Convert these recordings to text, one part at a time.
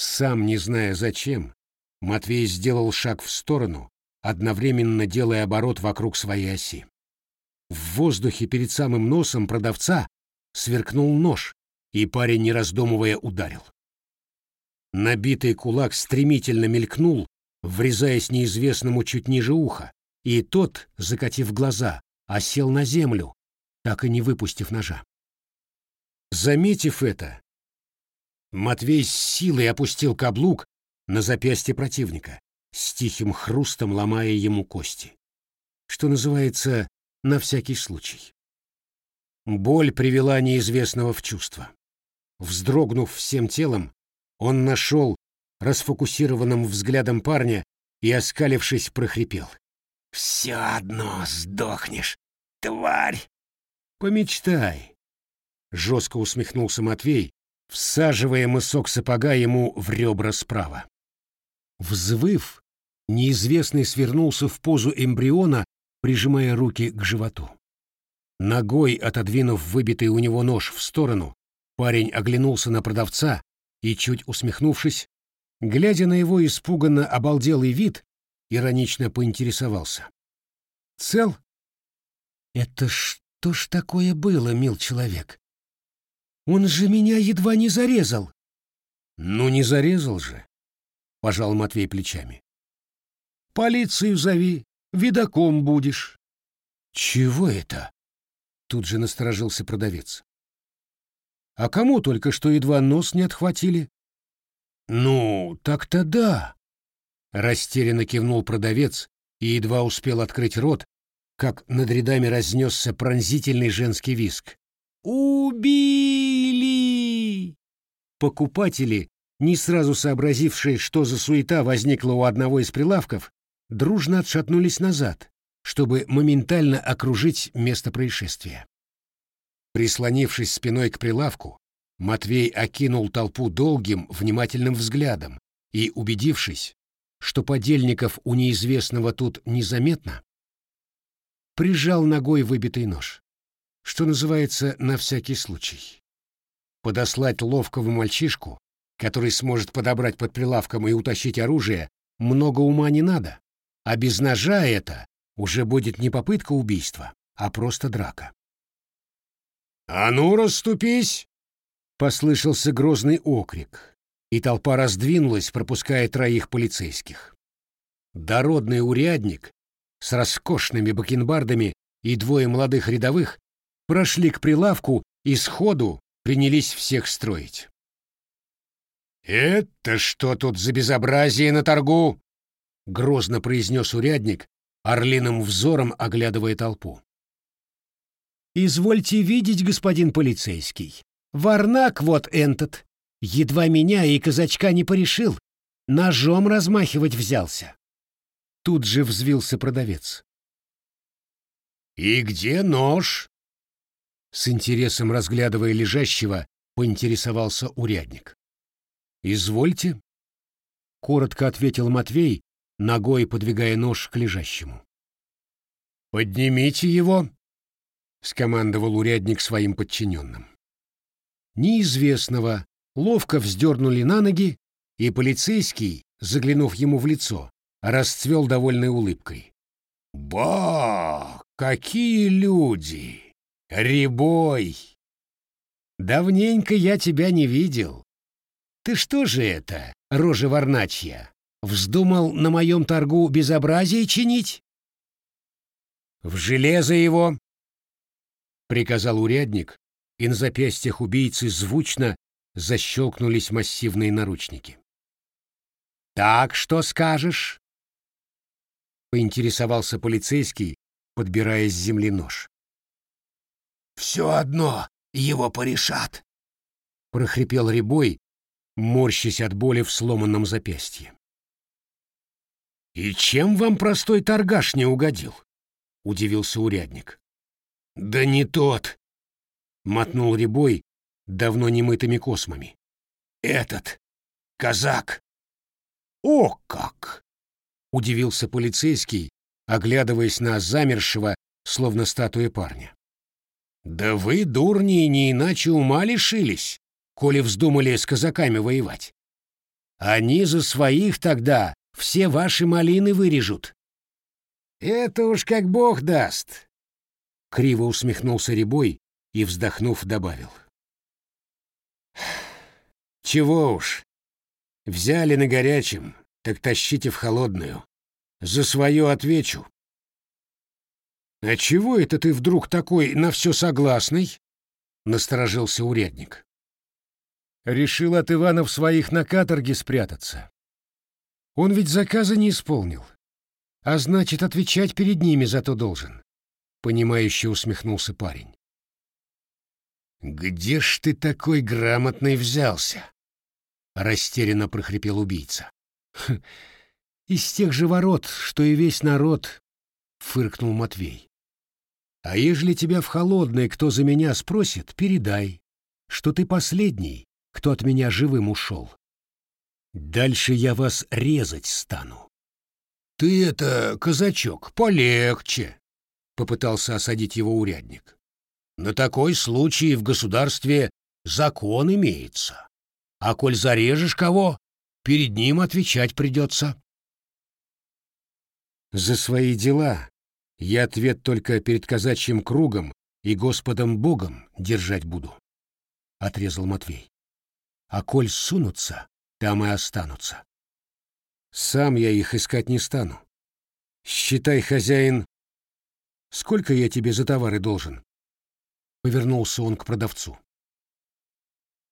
Сам не зная зачем, Матвей сделал шаг в сторону, одновременно делая оборот вокруг своей оси. В воздухе перед самым носом продавца сверкнул нож, и парень, не раздумывая, ударил. Набитый кулак стремительно мелькнул, врезаясь неизвестному чуть ниже уха, и тот, закатив глаза, осел на землю, так и не выпустив ножа. Заметив это, Матвей с силой опустил каблук на запястье противника, с тихим хрустом ломая ему кости. Что называется, на всякий случай. Боль привела неизвестного в чувство. Вздрогнув всем телом, он нашел расфокусированным взглядом парня и, оскалившись, прохрипел. «Все одно сдохнешь, тварь!» «Помечтай!» — жестко усмехнулся Матвей, всаживая мысок сапога ему в ребра справа. Взвыв, неизвестный свернулся в позу эмбриона, прижимая руки к животу. Ногой отодвинув выбитый у него нож в сторону, парень оглянулся на продавца и, чуть усмехнувшись, глядя на его испуганно обалделый вид, иронично поинтересовался. «Цел?» «Это что ж такое было, мил человек? Он же меня едва не зарезал!» «Ну, не зарезал же!» — пожал Матвей плечами. «Полицию зови, видаком будешь». «Чего это?» — тут же насторожился продавец. «А кому только что едва нос не отхватили?» «Ну, так-то да!» — растерянно кивнул продавец и едва успел открыть рот, как над рядами разнесся пронзительный женский виск. «Убили!» Покупатели не сразу сообразившие, что за суета возникла у одного из прилавков, дружно отшатнулись назад, чтобы моментально окружить место происшествия. Прислонившись спиной к прилавку, Матвей окинул толпу долгим, внимательным взглядом и, убедившись, что подельников у неизвестного тут незаметно, прижал ногой выбитый нож, что называется на всякий случай. Подослать ловкого мальчишку который сможет подобрать под прилавком и утащить оружие, много ума не надо. А без ножа это уже будет не попытка убийства, а просто драка. «А ну, расступись!» — послышался грозный окрик, и толпа раздвинулась, пропуская троих полицейских. Дородный урядник с роскошными бакенбардами и двое молодых рядовых прошли к прилавку и сходу принялись всех строить. «Это что тут за безобразие на торгу?» — грозно произнес урядник, орлиным взором оглядывая толпу. «Извольте видеть, господин полицейский, варнак вот этот, едва меня и казачка не порешил, ножом размахивать взялся». Тут же взвился продавец. «И где нож?» С интересом разглядывая лежащего, поинтересовался урядник. «Извольте», — коротко ответил Матвей, ногой подвигая нож к лежащему. «Поднимите его», — скомандовал урядник своим подчиненным. Неизвестного ловко вздернули на ноги, и полицейский, заглянув ему в лицо, расцвел довольной улыбкой. «Ба! Какие люди! Рябой! Давненько я тебя не видел. Ты что же это, рожа варначья, вздумал на моем торгу безобразие чинить? В железо его! Приказал урядник, и на запястьях убийцы звучно защелкнулись массивные наручники. «Так что скажешь?» — поинтересовался полицейский, подбирая с земли нож. «Все одно его порешат!» — прохрипел Рябой, морщась от боли в сломанном запястье. «И чем вам простой торгаш не угодил?» — удивился урядник. «Да не тот!» — мотнул Рябой давно немытыми космами. «Этот! Казак!» «О как!» — удивился полицейский, оглядываясь на замершего, словно статуя парня. «Да вы, дурни, не иначе ума лишились!» коли вздумали с казаками воевать. Они за своих тогда все ваши малины вырежут. Это уж как бог даст. Криво усмехнулся Рябой и, вздохнув, добавил. Чего уж. Взяли на горячем, так тащите в холодную. За свое отвечу. А чего это ты вдруг такой на все согласный? Насторожился урядник. Решил от Иванов своих на каторге спрятаться. Он ведь заказа не исполнил. А значит, отвечать перед ними зато должен. Понимающе усмехнулся парень. «Где ж ты такой грамотный взялся?» Растерянно прохрипел убийца. «Хм, «Из тех же ворот, что и весь народ», — фыркнул Матвей. «А ежели тебя в холодной кто за меня спросит, передай, что ты последний, кто от меня живым ушел. Дальше я вас резать стану. Ты это, казачок, полегче, попытался осадить его урядник. На такой случай в государстве закон имеется. А коль зарежешь кого, перед ним отвечать придется. За свои дела я ответ только перед казачьим кругом и Господом Богом держать буду, — отрезал Матвей а коль сунутся, там и останутся. Сам я их искать не стану. Считай, хозяин, сколько я тебе за товары должен? Повернулся он к продавцу.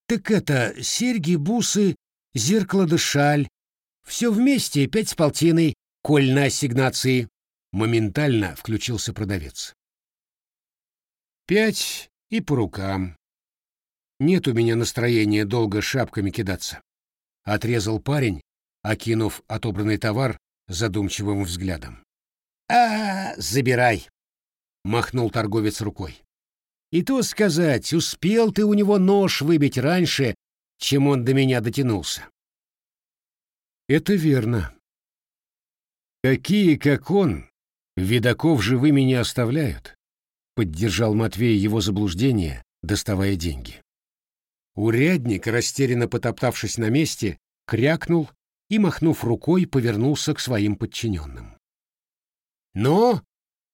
Так это серьги, бусы, зеркало да шаль. Все вместе пять с полтиной, коль на ассигнации. Моментально включился продавец. Пять и по рукам. Нет у меня настроения долго шапками кидаться. Отрезал парень, окинув отобранный товар задумчивым взглядом. А, забирай, махнул торговец рукой. И то сказать, успел ты у него нож выбить раньше, чем он до меня дотянулся. Это верно. Какие, как он, видаков живыми не оставляют, поддержал Матвей его заблуждение, доставая деньги. Урядник, растерянно потоптавшись на месте, крякнул и, махнув рукой, повернулся к своим подчиненным. «Ну,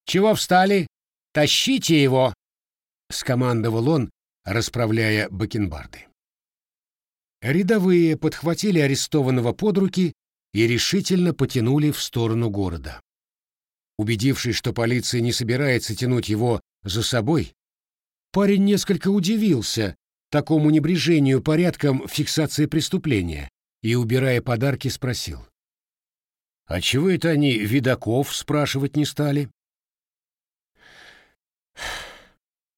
чего встали? Тащите его!» — скомандовал он, расправляя бакенбарды. Рядовые подхватили арестованного под руки и решительно потянули в сторону города. Убедившись, что полиция не собирается тянуть его за собой, парень несколько удивился, такому небрежению порядком фиксации преступления и, убирая подарки, спросил. «А чего это они видаков спрашивать не стали?»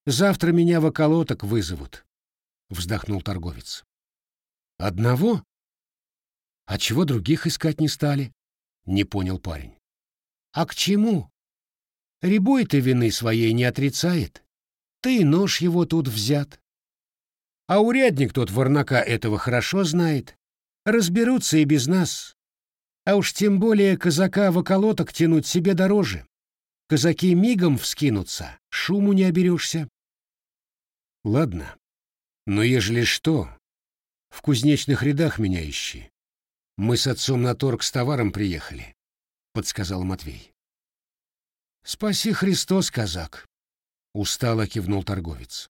«Завтра меня в околоток вызовут», — вздохнул торговец. «Одного? А чего других искать не стали?» — не понял парень. «А к чему? Рябой-то вины своей не отрицает. Ты нож его тут взят. А урядник тот Варнака этого хорошо знает. Разберутся и без нас. А уж тем более казака в околоток тянуть себе дороже. Казаки мигом вскинутся, шуму не оберешься. Ладно, но ежели что, в кузнечных рядах меня ищи. Мы с отцом на торг с товаром приехали, — подсказал Матвей. Спаси Христос, казак, — устало кивнул торговец.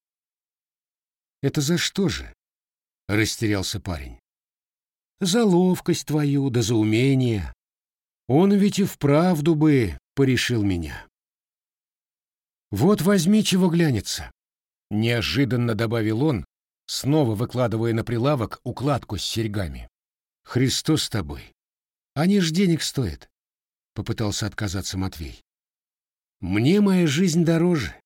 Это за что же? Растерялся парень. За ловкость твою, да за умение. Он ведь и вправду бы порешил меня. Вот возьми, чего глянется. Неожиданно добавил он, снова выкладывая на прилавок укладку с серьгами. Христос с тобой. Они ж денег стоят. Попытался отказаться Матвей. Мне моя жизнь дороже.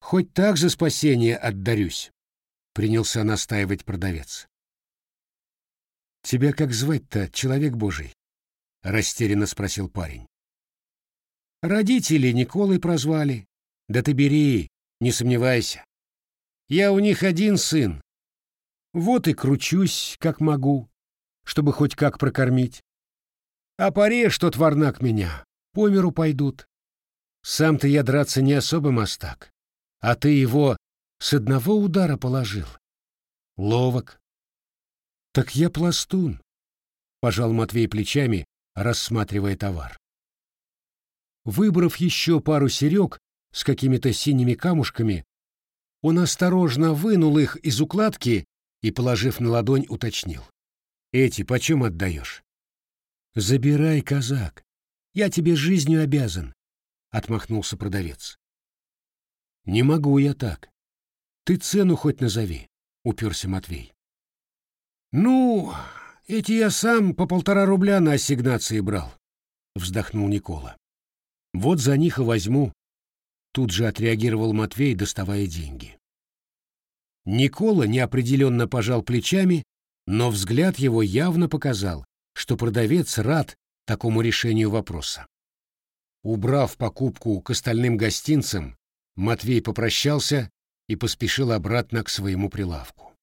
Хоть так за спасение отдарюсь принялся настаивать продавец. «Тебя как звать-то, человек божий?» — растерянно спросил парень. «Родители Николой прозвали. Да ты бери, не сомневайся. Я у них один сын. Вот и кручусь, как могу, чтобы хоть как прокормить. А порежь тот варнак меня, по миру пойдут. Сам-то я драться не особо мастак, а ты его с одного удара положил. Ловок. Так я пластун. пожал Матвей плечами, рассматривая товар. Выбрав еще пару серег с какими-то синими камушками, он осторожно вынул их из укладки и, положив на ладонь, уточнил. «Эти почем отдаешь?» «Забирай, казак. Я тебе жизнью обязан», — отмахнулся продавец. «Не могу я так. Ты цену хоть назови», — уперся Матвей. «Ну, эти я сам по полтора рубля на ассигнации брал», — вздохнул Никола. «Вот за них и возьму», — тут же отреагировал Матвей, доставая деньги. Никола неопределенно пожал плечами, но взгляд его явно показал, что продавец рад такому решению вопроса. Убрав покупку к остальным гостинцам, Матвей попрощался и поспешил обратно к своему прилавку.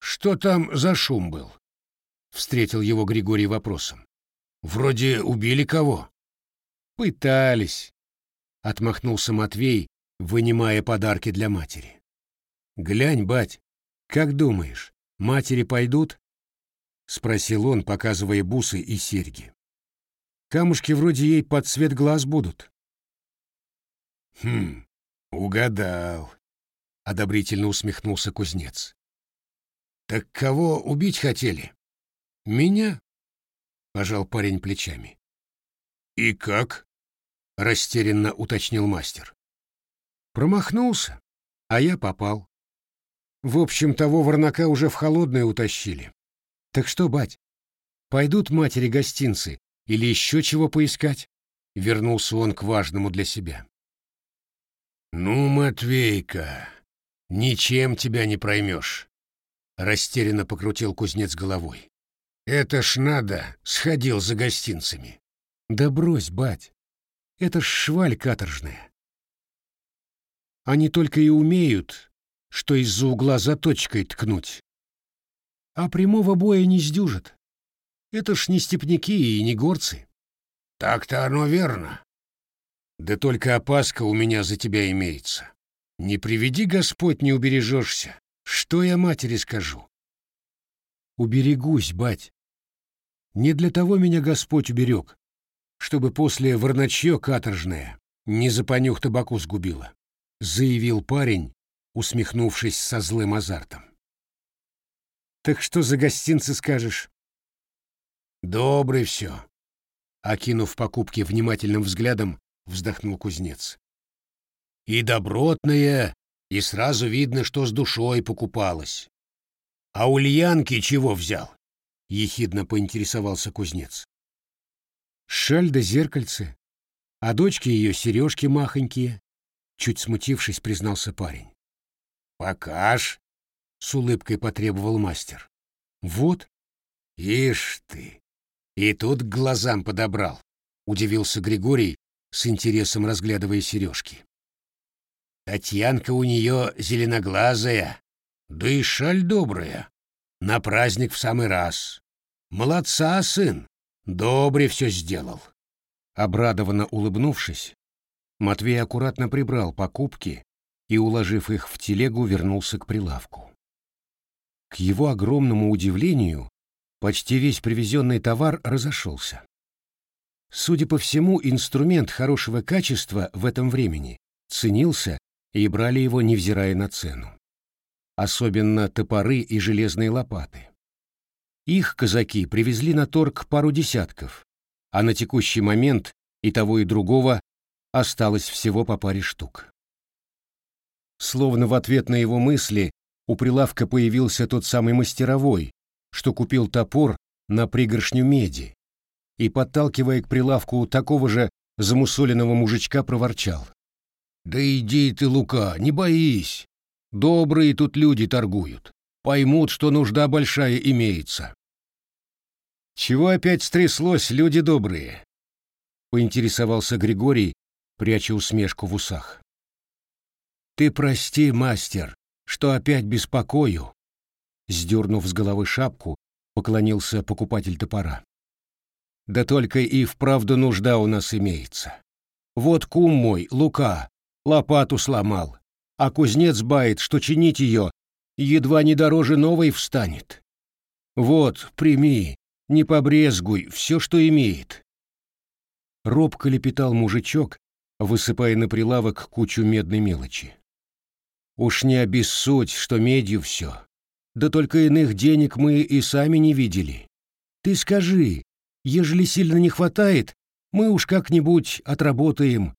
«Что там за шум был?» — встретил его Григорий вопросом. «Вроде убили кого?» «Пытались», — отмахнулся Матвей, вынимая подарки для матери. «Глянь, бать, как думаешь, матери пойдут?» — спросил он, показывая бусы и серьги. «Камушки вроде ей под цвет глаз будут». «Хм, угадал», — одобрительно усмехнулся кузнец. «Так кого убить хотели?» «Меня?» — пожал парень плечами. «И как?» — растерянно уточнил мастер. «Промахнулся, а я попал. В общем, того ворнака уже в холодное утащили. Так что, бать, пойдут матери гостинцы или еще чего поискать? Вернулся он к важному для себя. Ну, Матвейка, ничем тебя не проймешь. Растерянно покрутил кузнец головой. Это ж надо, сходил за гостинцами. Да брось, бать, это ж шваль каторжная. Они только и умеют, что из-за угла заточкой ткнуть а прямого боя не сдюжат. Это ж не степняки и не горцы. Так-то оно верно. Да только опаска у меня за тебя имеется. Не приведи Господь, не убережешься. Что я матери скажу? Уберегусь, бать. Не для того меня Господь уберег, чтобы после ворночье каторжное не за табаку сгубило, заявил парень, усмехнувшись со злым азартом. Так что за гостинцы скажешь? Добрый все. Окинув покупки внимательным взглядом, вздохнул кузнец. И добротное, и сразу видно, что с душой покупалось. А Ульянки чего взял? Ехидно поинтересовался кузнец. Шаль да зеркальце, а дочке ее сережки махонькие, чуть смутившись, признался парень. Покаж, с улыбкой потребовал мастер. Вот. Ишь ты. И тут к глазам подобрал, удивился Григорий, с интересом разглядывая сережки. Татьянка у нее зеленоглазая, да и шаль добрая. На праздник в самый раз. Молодца, сын, добре все сделал. Обрадованно улыбнувшись, Матвей аккуратно прибрал покупки и, уложив их в телегу, вернулся к прилавку. К его огромному удивлению, почти весь привезенный товар разошелся. Судя по всему, инструмент хорошего качества в этом времени ценился и брали его, невзирая на цену. Особенно топоры и железные лопаты. Их казаки привезли на торг пару десятков, а на текущий момент и того, и другого осталось всего по паре штук. Словно в ответ на его мысли у прилавка появился тот самый мастеровой, что купил топор на пригоршню меди, и, подталкивая к прилавку такого же замусоленного мужичка, проворчал. «Да иди ты, Лука, не боись. Добрые тут люди торгуют. Поймут, что нужда большая имеется». «Чего опять стряслось, люди добрые?» — поинтересовался Григорий, пряча усмешку в усах. «Ты прости, мастер, что опять беспокою?» Сдернув с головы шапку, поклонился покупатель топора. «Да только и вправду нужда у нас имеется. Вот кум мой, Лука, лопату сломал, а кузнец бает, что чинить ее едва не дороже новой встанет. Вот, прими, Не побрезгуй, все, что имеет. Робко лепетал мужичок, высыпая на прилавок кучу медной мелочи. Уж не обессудь, что медью все. Да только иных денег мы и сами не видели. Ты скажи, ежели сильно не хватает, мы уж как-нибудь отработаем.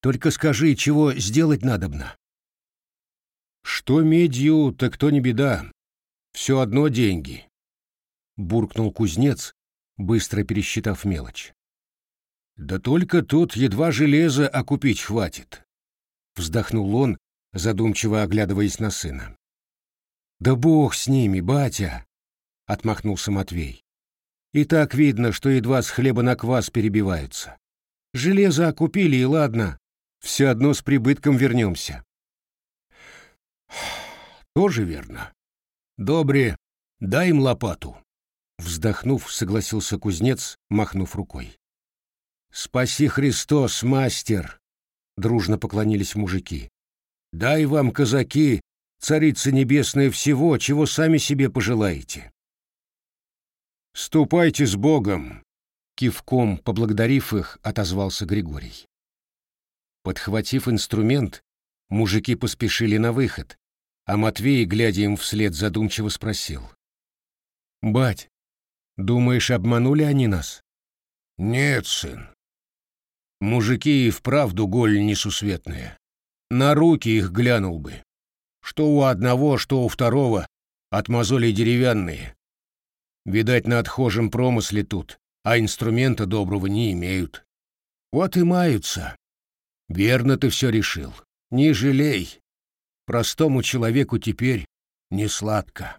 Только скажи, чего сделать надобно. Что медью, так то не беда. Все одно деньги. Буркнул кузнец, быстро пересчитав мелочь. Да только тут едва железо окупить хватит. Вздохнул он, задумчиво оглядываясь на сына. «Да бог с ними, батя!» — отмахнулся Матвей. «И так видно, что едва с хлеба на квас перебиваются. Железо окупили, и ладно, все одно с прибытком вернемся». «Тоже верно. Добре, дай им лопату». Вздохнув, согласился кузнец, махнув рукой. «Спаси Христос, мастер!» — дружно поклонились мужики. Дай вам, казаки, царица небесная, всего, чего сами себе пожелаете. Ступайте с Богом, кивком поблагодарив их, отозвался Григорий. Подхватив инструмент, мужики поспешили на выход, а Матвей, глядя им вслед, задумчиво спросил. «Бать, думаешь, обманули они нас?» «Нет, сын. Мужики и вправду голь несусветные. На руки их глянул бы. Что у одного, что у второго, от мозолей деревянные. Видать, на отхожем промысле тут, а инструмента доброго не имеют. Вот и маются. Верно ты все решил. Не жалей. Простому человеку теперь не сладко.